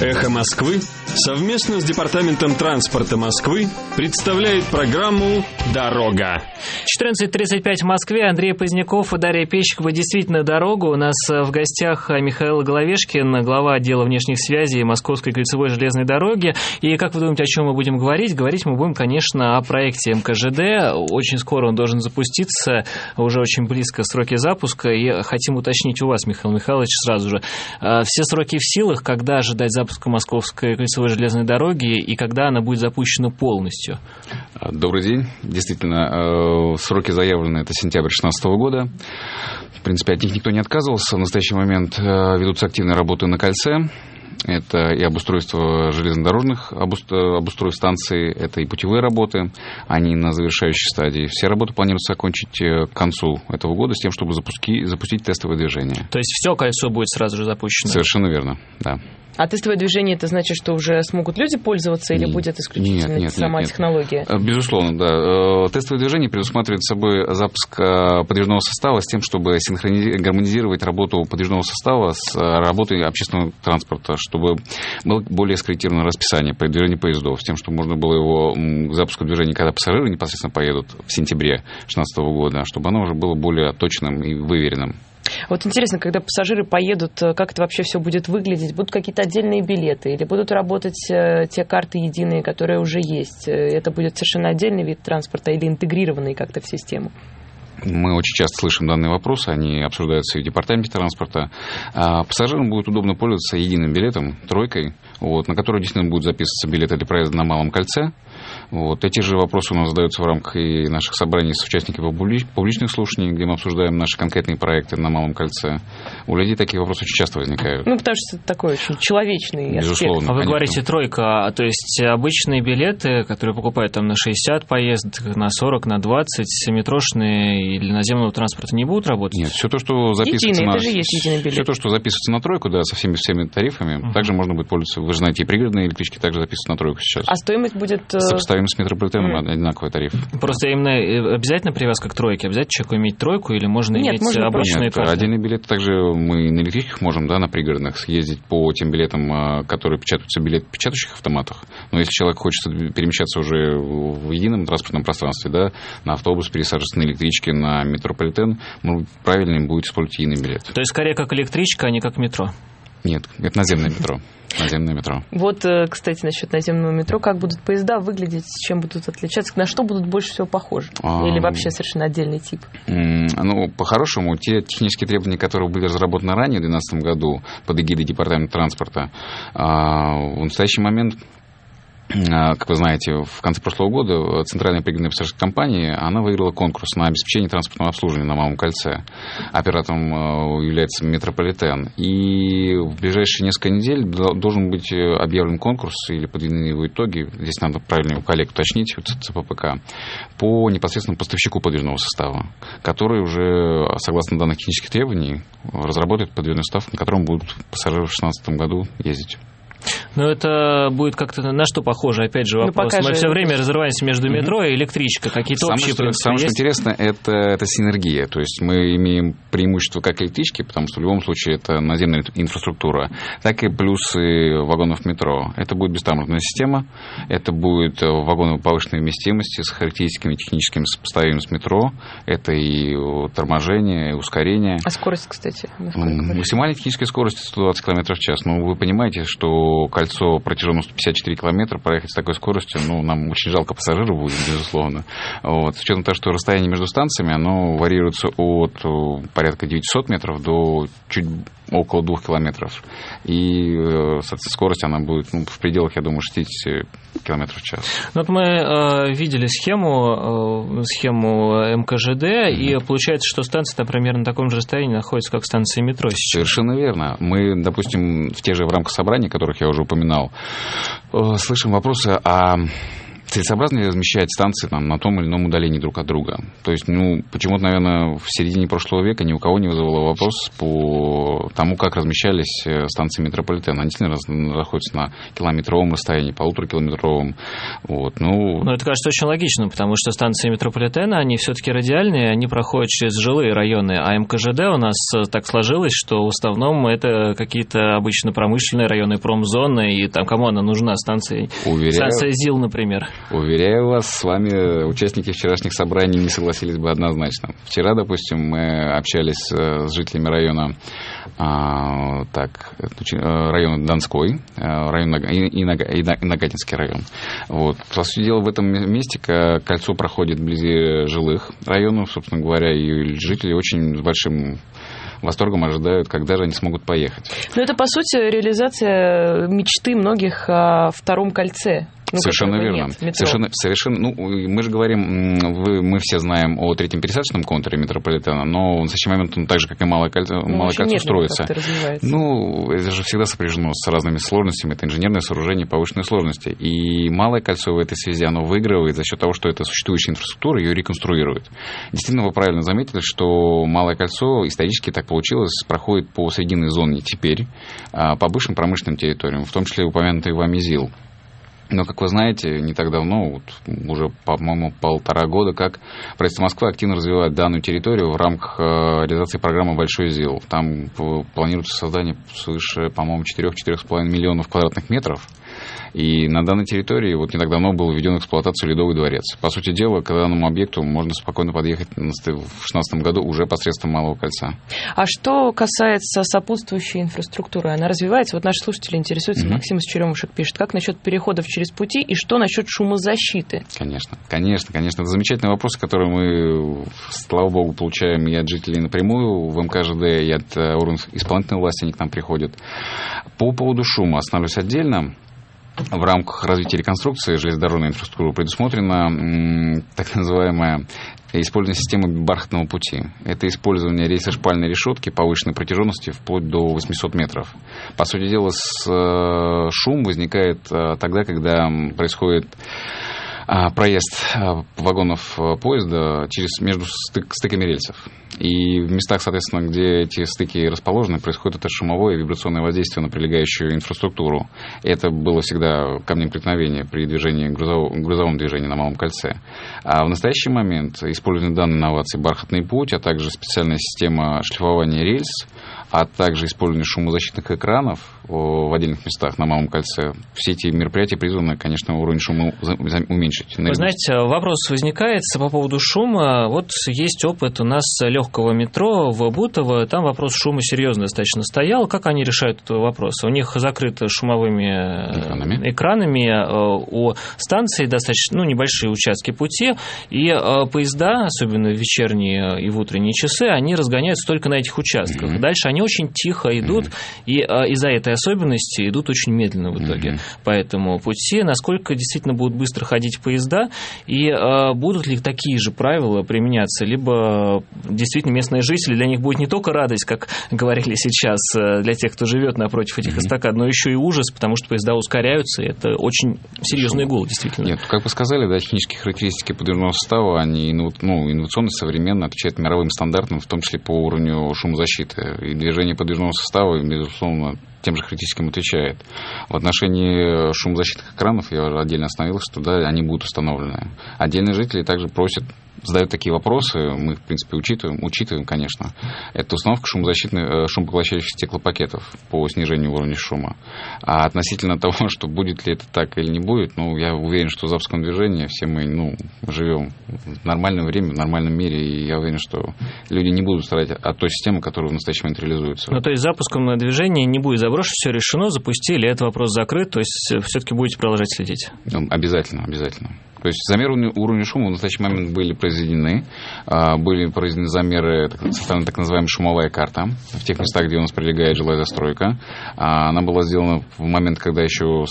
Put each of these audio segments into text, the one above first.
«Эхо Москвы» совместно с Департаментом транспорта Москвы представляет программу «Дорога». 14.35 в Москве. Андрей Поздняков и Дарья Пещикова. Действительно, дорога. У нас э, в гостях Михаил Головешкин, глава отдела внешних связей Московской кольцевой железной дороги. И как вы думаете, о чем мы будем говорить? Говорить мы будем, конечно, о проекте МКЖД. Очень скоро он должен запуститься, уже очень близко сроки запуска. И хотим уточнить у вас, Михаил Михайлович, сразу же. Э, все сроки в силах, когда ожидать запуска Московской кольцевой железной дороги и когда она будет запущена полностью? Добрый день. Действительно, э, сроки заявлены, это сентябрь 2016 года. В принципе, от них никто не отказывался. В настоящий момент э, ведутся активные работы на кольце. Это и обустройство железнодорожных обустройств станций, это и путевые работы, они на завершающей стадии. Все работы планируется закончить э, к концу этого года с тем, чтобы запуски, запустить тестовое движение. То есть все кольцо будет сразу же запущено? Совершенно верно, да. А тестовое движение, это значит, что уже смогут люди пользоваться или будет исключительно нет, нет, сама нет, технология? Нет. Безусловно, да. Э, тестовое движение предусматривает собой запуск э, подвижного состава с тем, чтобы синхронизировать, гармонизировать работу подвижного состава с э, работой общественного транспорта, чтобы было более скорректированное расписание движении поездов, с тем, чтобы можно было его к запуску движения, когда пассажиры непосредственно поедут в сентябре 2016 года, чтобы оно уже было более точным и выверенным. Вот интересно, когда пассажиры поедут, э, как это вообще все будет выглядеть? Будут какие-то отдельные билеты или будут работать э, те карты единые, которые уже есть? Э, это будет совершенно отдельный вид транспорта или интегрированный как-то в систему? Мы очень часто слышим данные вопросы, они обсуждаются и в департаменте транспорта. А пассажирам будет удобно пользоваться единым билетом, тройкой, вот, на который действительно будет записываться билеты для проезда на Малом кольце. Вот. Эти же вопросы у нас задаются в рамках и наших собраний с участниками публичных слушаний, где мы обсуждаем наши конкретные проекты на Малом кольце. У людей такие вопросы очень часто возникают. Ну, потому что это такой очень человечный Безусловно, аспект. А вы конечно. говорите тройка, то есть обычные билеты, которые покупают там на 60 поездок, на 40, на 20, метрошные или наземного транспорта не будут работать? Нет, все то, что записывается Единый, на... это же есть единый билет. Все то, что записывается на тройку, да, со всеми всеми тарифами, Мгм. также можно будет пользоваться. Вы же знаете, и пригородные электрички также записываются на тройку сейчас. А стоимость будет... э, Сопоставим с метрополитеном Мгм. одинаковый тариф. Просто именно э, обязательно привязка к тройке? Обязательно человеку иметь тройку или можно Нет, иметь можно обычные Нет, карты? отдельные билеты также мы на электричках можем, да, на пригородных съездить по тем билетам, а, которые печатаются в билет печатающих автоматах. Но если человек хочет перемещаться уже в едином транспортном пространстве, да, на автобус пересаживаться на электричке, на метрополитен, ну, правильно будет использовать единый билет. То есть скорее как электричка, а не как метро? Нет, это наземное метро. Наземное метро. Вот, э, кстати, насчет наземного метро, как будут поезда выглядеть, чем будут отличаться, на что будут больше всего похожи? А, Или вообще совершенно отдельный тип? Ну, по-хорошему, те технические требования, которые были разработаны ранее, в 2012 году, под эгидой Департамента транспорта, а, в настоящий момент как вы знаете, в конце прошлого года Центральная пригородная пассажирская компания, она выиграла конкурс на обеспечение транспортного обслуживания на Малом кольце. Оператором а, является Метрополитен. И в ближайшие несколько недель до- должен быть э, объявлен конкурс или подведены его итоги, здесь надо правильно его коллег уточнить, вот ЦППК, по непосредственно поставщику подвижного состава, который уже, согласно данных технических требований, разработает подвижной состав, на котором будут пассажиры в 2016 году ездить. Но это будет как-то на что похоже? Опять же Ну, вопрос. пока Мы все время разрываемся между метро и электричкой. Какие-то общие что, принципы самое, что есть? интересно, это, это синергия. То есть мы имеем преимущество как электрички, потому что в любом случае это наземная инфраструктура, так и плюсы вагонов метро. Это будет бестранспортная система, это будет э, вагоны повышенной вместимости с характеристиками техническими сопоставимыми с метро, это и торможение, и ускорение. А скорость, кстати? Максимальная техническая скорость 120 км в час. Ну, вы понимаете, что кольцо протяженностью 54 километра проехать с такой скоростью, ну, нам очень жалко пассажиров будет, безусловно. Вот. С учетом того, что расстояние между станциями, оно варьируется от э, порядка 900 метров до чуть около 2 километров. И, э, скорость, она будет ну, в пределах, я думаю, 60 километров в час. Ну, Вот мы э, видели схему, э, схему МКЖД, и получается, что станция там примерно на таком же расстоянии находится, как станция метро сейчас. Совершенно верно. Мы, допустим, в тех же в рамках собраний, которых я уже упоминал, э, слышим вопросы о целесообразно ли размещать станции там, на том или ином удалении друг от друга. То есть, ну, почему-то, наверное, в середине прошлого века ни у кого не вызвало вопрос по тому, как размещались э, станции метрополитена. Они действительно находятся на километровом расстоянии, полуторакилометровом. Вот, ну... ну, это кажется очень логично, потому что станции метрополитена, они все-таки радиальные, они проходят через жилые районы, а МКЖД у нас э, так сложилось, что в основном это какие-то обычно промышленные районы, промзоны, и там кому она нужна, станция, Уверяю... станция ЗИЛ, например. Уверяю вас, с вами участники вчерашних собраний не согласились бы однозначно. Вчера, допустим, мы общались э, с жителями района, а, так, э, района Донской, э, район и, и, Нагатинский район. Вот. По сути дела, в этом месте кольцо проходит вблизи жилых районов, собственно говоря, и жители очень с большим восторгом ожидают, когда же они смогут поехать. Ну, это, по сути, реализация мечты многих о втором кольце ну, совершенно верно. Нет, совершенно, совершенно. Ну, мы же говорим, вы, мы все знаем о третьем пересадочном контуре метрополитена, но в настоящий момент он так же, как и малое кольцо, ну, малое кольцо строится. Ну, это же всегда сопряжено с разными сложностями. Это инженерное сооружение повышенной сложности. И малое кольцо в этой связи, оно выигрывает за счет того, что это существующая инфраструктура, ее реконструирует. Действительно, вы правильно заметили, что малое кольцо исторически так получилось, проходит по срединной зоне теперь, а, по бывшим промышленным территориям, в том числе упомянутый вами ЗИЛ. Но, как вы знаете, не так давно, вот уже, по-моему, полтора года, как правительство Москвы активно развивает данную территорию в рамках э, реализации программы «Большой ЗИЛ». Там планируется создание свыше, по-моему, 4-4,5 миллионов квадратных метров и на данной территории вот не так давно был введен в эксплуатацию Ледовый дворец. По сути дела, к данному объекту можно спокойно подъехать в 2016 году уже посредством Малого кольца. А что касается сопутствующей инфраструктуры, она развивается? Вот наши слушатели интересуются, mm-hmm. Максим Черемушек пишет, как насчет переходов через пути и что насчет шумозащиты? Конечно, конечно, конечно. Это замечательный вопрос, который мы, слава богу, получаем и от жителей напрямую в МКЖД, и от э, органов исполнительной власти они к нам приходят. По поводу шума остановлюсь отдельно в рамках развития реконструкции железнодорожной инфраструктуры предусмотрена так называемая использование системы бархатного пути. Это использование рельсо-шпальной решетки повышенной протяженности вплоть до 800 метров. По сути дела, э, шум возникает э, тогда, когда происходит проезд а, вагонов а, поезда через, между стык, стыками рельсов. И в местах, соответственно, где эти стыки расположены, происходит это шумовое и вибрационное воздействие на прилегающую инфраструктуру. Это было всегда камнем преткновения при движении, грузовом, грузовом движении на Малом кольце. А в настоящий момент использованы данные инновации «Бархатный путь», а также специальная система шлифования рельс, а также использование шумозащитных экранов в отдельных местах на Малом кольце. Все эти мероприятия призваны, конечно, уровень шума уменьшить. Вы знаете, вопрос возникает по поводу шума. Вот есть опыт у нас легкого метро в Бутово. Там вопрос шума серьезно достаточно стоял. Как они решают этот вопрос? У них закрыто шумовыми экранами, экранами э, у станции достаточно ну, небольшие участки пути, и э, поезда, особенно в вечерние и в утренние часы, они разгоняются только на этих участках. Mm-hmm. Дальше они очень тихо идут, mm-hmm. и э, из-за этой особенности идут очень медленно в итоге mm-hmm. по этому пути. Насколько действительно будут быстро ходить поезда, и э, будут ли такие же правила применяться, либо действительно местные жители, для них будет не только радость, как говорили сейчас, э, для тех, кто живет напротив этих mm-hmm. эстакад, но еще и ужас, потому что поезда ускоряются, и это очень серьезный гул, действительно. Нет, как вы сказали, да, технические характеристики подвижного состава, они ну, инновационно, современно, отвечают мировым стандартам, в том числе по уровню шумозащиты. И движение подвижного состава, безусловно, тем же характеристикам отвечает. В отношении шумозащитных экранов я отдельно остановился, что да, они будут установлены. Отдельные жители также просят задают такие вопросы, мы в принципе, учитываем, учитываем, конечно. Это установка шумозащитных, э, шумопоглощающих стеклопакетов по снижению уровня шума. А относительно того, что будет ли это так или не будет, ну, я уверен, что в запуском движении все мы, ну, живем в нормальном времени, в нормальном мире, и я уверен, что люди не будут страдать от той системы, которая в настоящий момент реализуется. Ну, то есть запуском движения не будет заброшено, все решено, запустили, этот вопрос закрыт, то есть все-таки будете продолжать следить? Ну, обязательно, обязательно. То есть замеры уровня шума в настоящий момент были произведены. А, были произведены замеры, составлена так называемая шумовая карта в тех местах, где у нас прилегает жилая застройка. А, она была сделана в момент, когда еще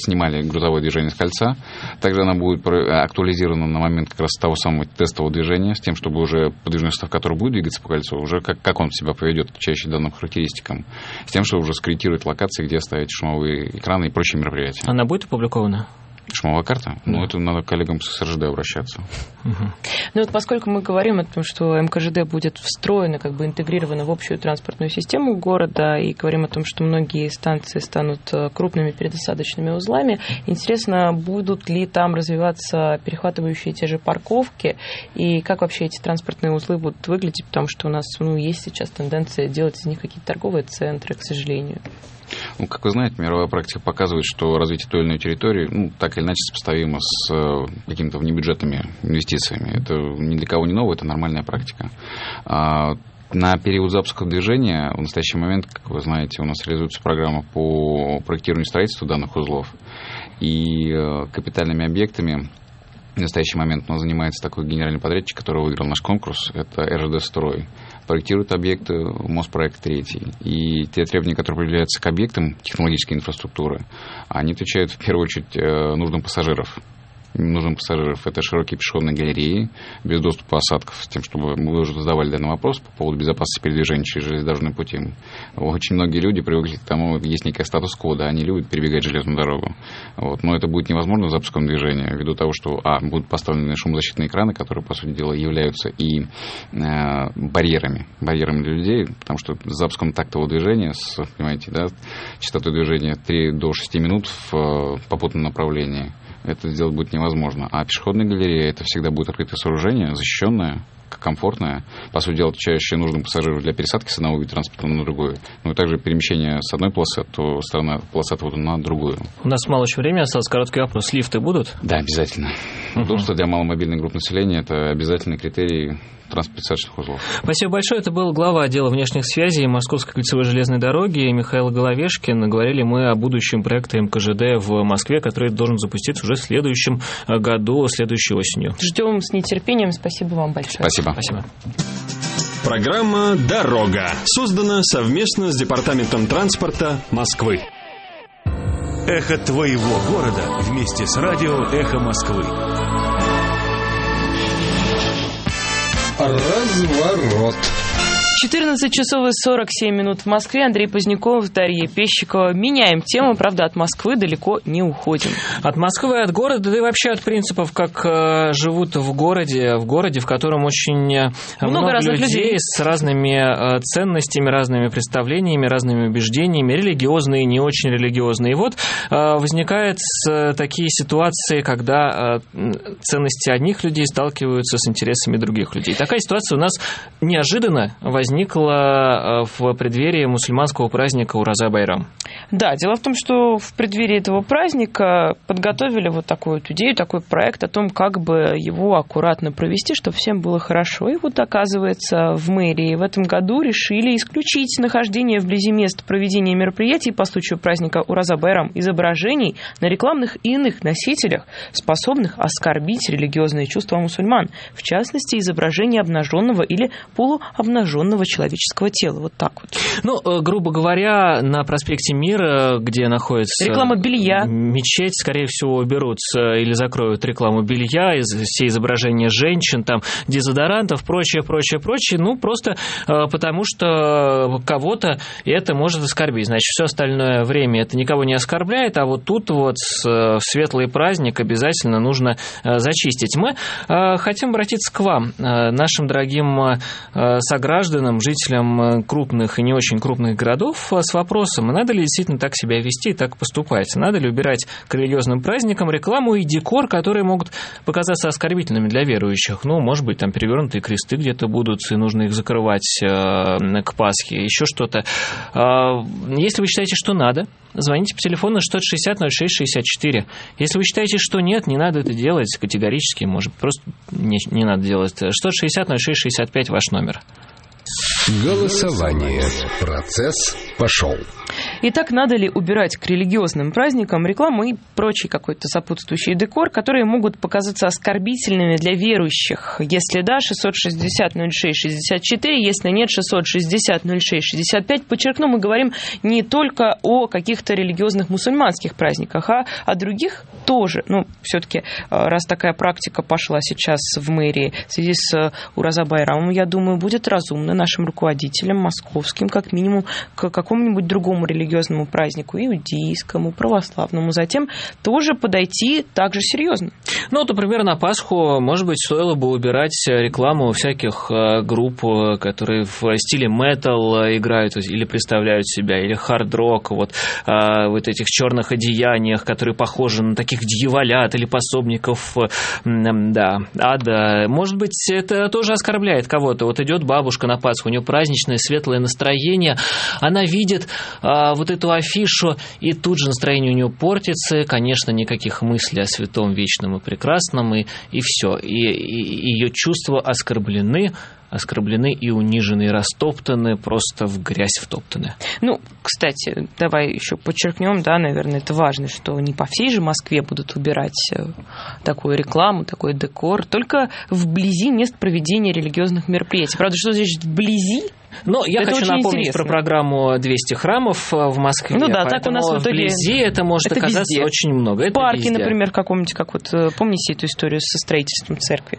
снимали грузовое движение с кольца. Также она будет актуализирована на момент как раз того самого тестового движения, с тем, чтобы уже подвижный состав, который будет двигаться по кольцу, уже как, как он себя поведет, отвечающий данным характеристикам, с тем, чтобы уже скорректировать локации, где ставить шумовые экраны и прочие мероприятия. Она будет опубликована? Шумовая карта. Да. Ну, это надо коллегам с СРЖД обращаться. Угу. Ну вот поскольку мы говорим о том, что МКЖД будет встроено, как бы интегрировано в общую транспортную систему города, и говорим о том, что многие станции станут э, крупными передосадочными узлами, интересно, будут ли там развиваться перехватывающие те же парковки, и как вообще эти транспортные узлы будут выглядеть, потому что у нас ну, есть сейчас тенденция делать из них какие-то торговые центры, к сожалению. Ну, как вы знаете, мировая практика показывает, что развитие той или иной территории, ну, так или иначе сопоставимо с э, какими-то внебюджетными инвестициями. Это ни для кого не новое, это нормальная практика. А, на период запуска движения в настоящий момент, как вы знаете, у нас реализуется программа по проектированию и строительству данных узлов. И э, капитальными объектами в настоящий момент у нас занимается такой генеральный подрядчик, который выиграл наш конкурс. Это РЖД «Строй». Проектирует объекты Моспроект 3. И те требования, которые определяются к объектам технологической инфраструктуры, они отвечают в первую очередь э, нуждам пассажиров нужным пассажиров. Это широкие пешеходные галереи, без доступа осадков, с тем, чтобы мы уже задавали данный вопрос по поводу безопасности передвижения через железнодорожные пути. Очень многие люди привыкли к тому, есть некая статус-кво, да, они любят перебегать железную дорогу. Вот. Но это будет невозможно с запуском движения, ввиду того, что, а, будут поставлены шумозащитные экраны, которые, по сути дела, являются и э, барьерами, барьерами для людей, потому что с запуском тактового движения, с, понимаете, да, частотой движения 3 до 6 минут в э, попутном направлении, это сделать будет невозможно. А пешеходная галерея это всегда будет открытое сооружение, защищенное, комфортное, по сути дела, отвечающее нужным пассажирам для пересадки с одного вида транспорта на другой. Ну и также перемещение с одной полосы, то сторона полосы отвода на другую. У нас мало еще времени осталось. Короткий вопрос. Лифты будут? Да, обязательно. Uh-huh. Удобство для маломобильной группы населения – это обязательный критерий транспортных узлов. Спасибо большое. Это был глава отдела внешних связей Московской кольцевой железной дороги Михаил Головешкин. Говорили мы о будущем проекте МКЖД в Москве, который должен запуститься уже в следующем году, следующей осенью. Ждем с нетерпением. Спасибо вам большое. Спасибо. Спасибо. Программа «Дорога» создана совместно с Департаментом транспорта Москвы. Эхо твоего города вместе с радио «Эхо Москвы». Разворот. 14 часов и 47 минут в Москве. Андрей Поздняков, Дарья Пещикова. Меняем тему, правда, от Москвы далеко не уходим. От Москвы, от города, да и вообще от принципов, как э, живут в городе, в городе, в котором очень э, много, много людей, людей с разными э, ценностями, разными представлениями, разными убеждениями, религиозные, не очень религиозные. И вот э, возникают э, такие ситуации, когда э, ценности одних людей сталкиваются с интересами других людей. Такая ситуация у нас неожиданно возникла возникла э, в преддверии мусульманского праздника Ураза Байрам. Да, дело в том, что в преддверии этого праздника подготовили вот такую вот идею, такой проект о том, как бы его аккуратно провести, чтобы всем было хорошо. И вот, оказывается, в мэрии в этом году решили исключить нахождение вблизи мест проведения мероприятий по случаю праздника Ураза Байрам изображений на рекламных и иных носителях, способных оскорбить религиозные чувства мусульман, в частности, изображение обнаженного или полуобнаженного обнаженного человеческого тела. Вот так вот. Ну, э, грубо говоря, на проспекте Мира, где находится... Реклама белья. Мечеть, скорее всего, уберут или закроют рекламу белья, все изображения женщин, там, дезодорантов, прочее, прочее, прочее. Ну, просто э, потому что кого-то это может оскорбить. Значит, все остальное время это никого не оскорбляет, а вот тут вот в светлый праздник обязательно нужно э, зачистить. Мы хотим обратиться к вам, нашим дорогим согражданам, гражданам, жителям э, крупных и не очень крупных городов э, с вопросом, надо ли действительно так себя вести и так поступать. Надо ли убирать к религиозным праздникам рекламу и декор, которые могут показаться оскорбительными для верующих. Ну, может быть, там перевернутые кресты где-то будут, и нужно их закрывать э, к Пасхе, еще что-то. Э, если вы считаете, что надо, звоните по телефону 660-06-64. Если вы считаете, что нет, не надо это делать категорически, может, просто не, не надо делать. 660-06-65 ваш номер. Голосование. Процесс пошел. Итак, надо ли убирать к религиозным праздникам рекламу и прочий какой-то сопутствующий декор, которые могут показаться оскорбительными для верующих? Если да, 660-06-64, если нет, 660-06-65. Подчеркну, мы говорим не только о каких-то религиозных мусульманских праздниках, а о других тоже, ну, все-таки, раз такая практика пошла сейчас в мэрии в связи с Ураза Байрамом, я думаю, будет разумно нашим руководителям московским, как минимум, к какому-нибудь другому религиозному празднику, иудейскому, православному, затем тоже подойти так же серьезно. Ну, например, на Пасху, может быть, стоило бы убирать рекламу всяких э, групп, э, которые в стиле метал играют или представляют себя, или хард-рок, вот э, вот этих черных одеяниях, которые похожи на таких дьяволят или пособников, да, ада. Может быть, это тоже оскорбляет кого-то. Вот идет бабушка на Пасху, у нее праздничное светлое настроение, она видит вот эту афишу, и тут же настроение у нее портится, конечно, никаких мыслей о святом, вечном и прекрасном, и, и все. И, и ее чувства оскорблены, оскорблены и унижены, и растоптаны, просто в грязь втоптаны. Ну, кстати, давай еще подчеркнем, да, наверное, это важно, что не по всей же Москве будут убирать э, такую рекламу, такой декор, только вблизи мест проведения религиозных мероприятий. Правда, что значит вблизи? Но я это хочу напомнить интересно. про программу 200 храмов э, в Москве. Ну да, так у нас в итоге... Вблизи это может это оказаться везде. очень много. Это Парки, везде. например, каком-нибудь, как вот, э, помните эту историю со строительством церкви?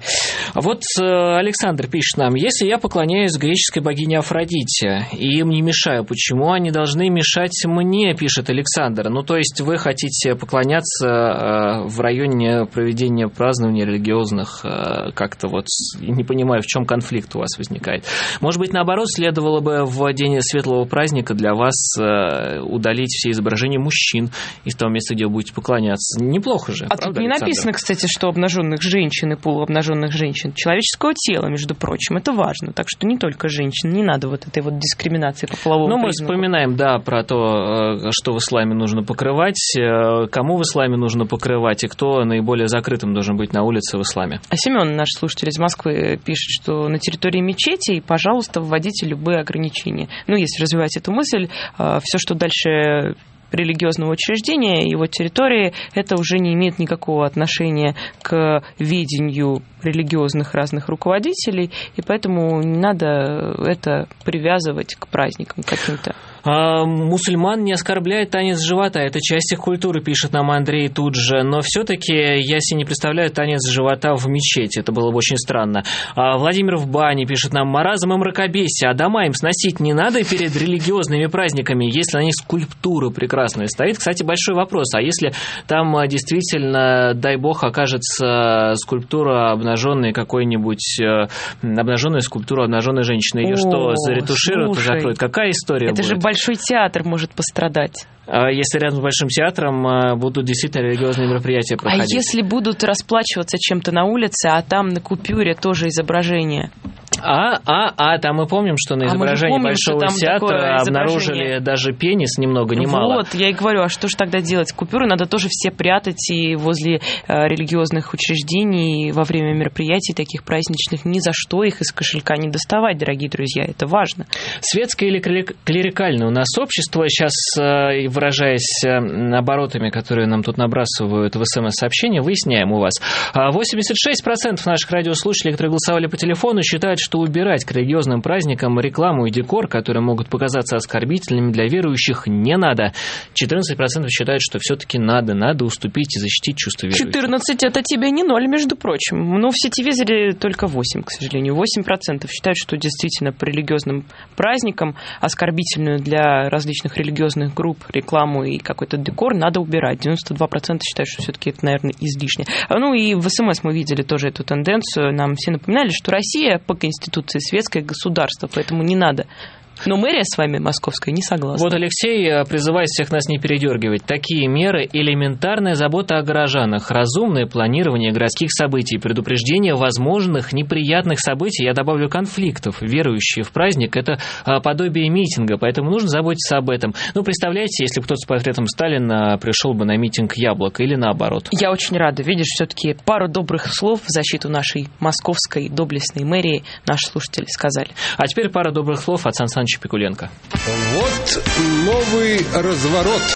Вот Александр пишет нам, если я поклоняюсь греческой богине Афродите, и им не мешаю, почему они должны мешать мне, пишет Александр. Ну, то есть вы хотите поклоняться э, в районе проведения празднования религиозных, э, как-то вот, не понимаю, в чем конфликт у вас возникает. Может быть, наоборот, следовало бы в день светлого праздника для вас э, удалить все изображения мужчин из того места, где вы будете поклоняться. Неплохо же. А правда, тут не Александр? написано, кстати, что обнаженных женщин и полуобнаженных женщин человеческого тела, между прочим. Это важно. Так что не только женщин, не надо вот этой вот дискриминации по половому Ну, мы признаку. вспоминаем, да, про то, э, что в исламе нужно покрывать, э, кому в исламе нужно покрывать и кто наиболее закрытым должен быть на улице в исламе. А Семен, наш слушатель из Москвы, пишет, что на территории мечетей, пожалуйста, вводите любые ограничения. Ну, если развивать эту мысль, э, все, что дальше религиозного учреждения, его территории, это уже не имеет никакого отношения к ведению религиозных разных руководителей, и поэтому не надо это привязывать к праздникам каким-то. А, мусульман не оскорбляет танец живота. Это часть их культуры, пишет нам Андрей тут же. Но все-таки я себе не представляю танец живота в мечети. Это было бы очень странно. А, Владимир в бане пишет нам маразм и мракобесие. А дома им сносить не надо перед религиозными праздниками, если на них скульптура прекрасная стоит. Кстати, большой вопрос. А если там а, действительно, дай бог, окажется скульптура обнаженной какой-нибудь обнаженная скульптура обнаженной женщины, ее О, что, заретушируют и закроют? Какая история это будет? же большой театр может пострадать. А если рядом с Большим театром а, будут действительно религиозные мероприятия проходить? А если будут расплачиваться чем-то на улице, а там на купюре тоже изображение? А, а, а, там мы помним, что на изображении а помним, Большого театра обнаружили даже пенис ни много ни мало. Вот, я и говорю, а что же тогда делать? Купюры надо тоже все прятать и возле э, религиозных учреждений, и во время мероприятий таких праздничных, ни за что их из кошелька не доставать, дорогие друзья, это важно. Светское или клерикальное у нас общество, сейчас э, выражаясь э, оборотами, которые нам тут набрасывают в СМС-сообщения, выясняем у вас. 86% наших радиослушателей, которые голосовали по телефону, считают, что убирать к религиозным праздникам рекламу и декор, которые могут показаться оскорбительными для верующих, не надо. 14% считают, что все-таки надо, надо уступить и защитить чувство верующих. 14 это тебе не ноль, между прочим. Но в сетевизоре только 8, к сожалению. 8% считают, что действительно по религиозным праздникам оскорбительную для различных религиозных групп рекламу и какой-то декор надо убирать. 92% считают, что все-таки это, наверное, излишне. Ну и в СМС мы видели тоже эту тенденцию. Нам все напоминали, что Россия по Конституции светское государство, поэтому не надо но мэрия с вами московская не согласна. Вот Алексей э, призывает всех нас не передергивать. Такие меры – элементарная забота о горожанах, разумное планирование городских событий, предупреждение возможных неприятных событий, я добавлю конфликтов. Верующие в праздник – это э, подобие митинга, поэтому нужно заботиться об этом. Ну, представляете, если бы кто-то с портретом Сталина пришел бы на митинг «Яблоко» или наоборот. Я очень рада. Видишь, все-таки пару добрых слов в защиту нашей московской доблестной мэрии наши слушатели сказали. А теперь пара добрых слов от Сан Саныча Пикуленко. Вот новый разворот.